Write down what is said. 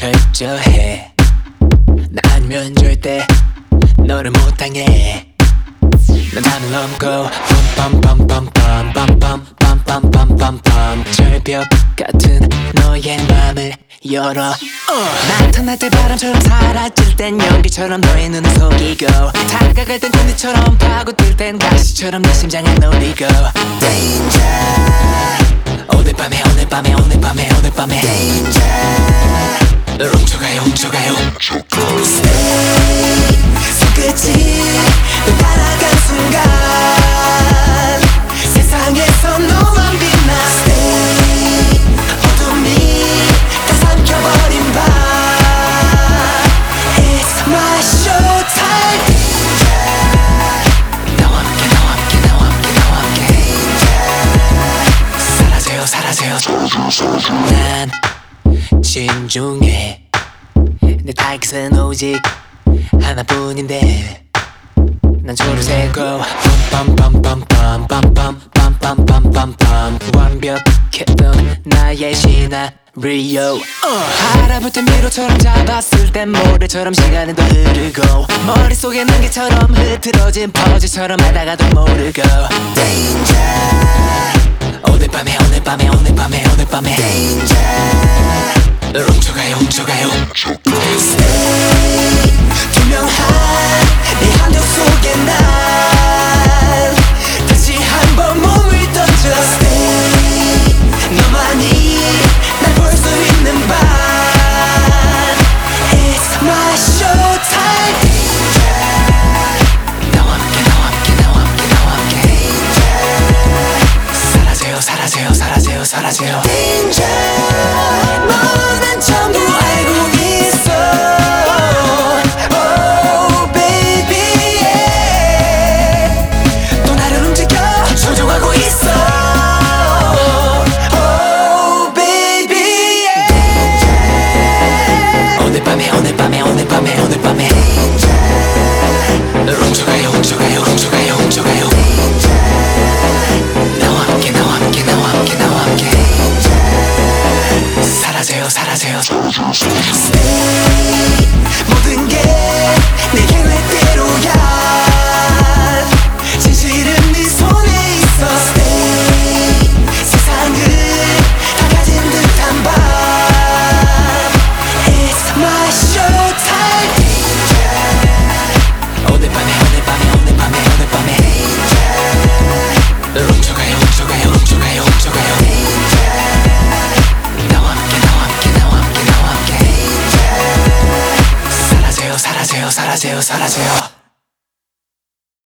철저해. 나 아니면 절대 너를 못 당해 난 하늘 넘고 빰빰빰빰빰빰빰빰빰빰빰. 절벽 같은 너의 맘을 열어. 나타날 때 바람처럼 사라질 땐 연기처럼 너의 눈을 속이고. 다가갈 땐 군대처럼 파고들 땐 가시처럼 내 심장을 노리고. Danger. 오늘 밤에 오늘 밤에 오늘 밤에 오늘 밤에. Danger 널 훔쳐가요 훔쳐가요. 손끝이 널 따라간 순간 세상에서 너만 빛나 Stay 어둠이 다 삼켜버린 밤. It's my show time 나와 함께 나와 함께 나와 함께 나와 함께. 사라져요 사라져요. 난 진중해 내 타깃은 오직 하나뿐인데 난 세고 빰빰빰빰빰빰빰빰빰빰빰 완벽했던 나의 시나리오. 하라붙은 미로처럼 잡았을 땐 모래처럼 시간은 더 흐르고 머릿속에 난개처럼 흐트러진 퍼즐처럼 하다가도 모르고. Danger 훔쳐가요. 훔쳐가요 투명한 내 함정 속에 난 다시 한 번 몸을 던져. Stay 너만이 날 볼 수 있는 밤. It's my show time 나와 함께 나와 함께 나와 함께 나와 함께. 사라져요 사라져요 사라져요 사라져요 모든 게 내 계획대로야 よさらせよさらせよ。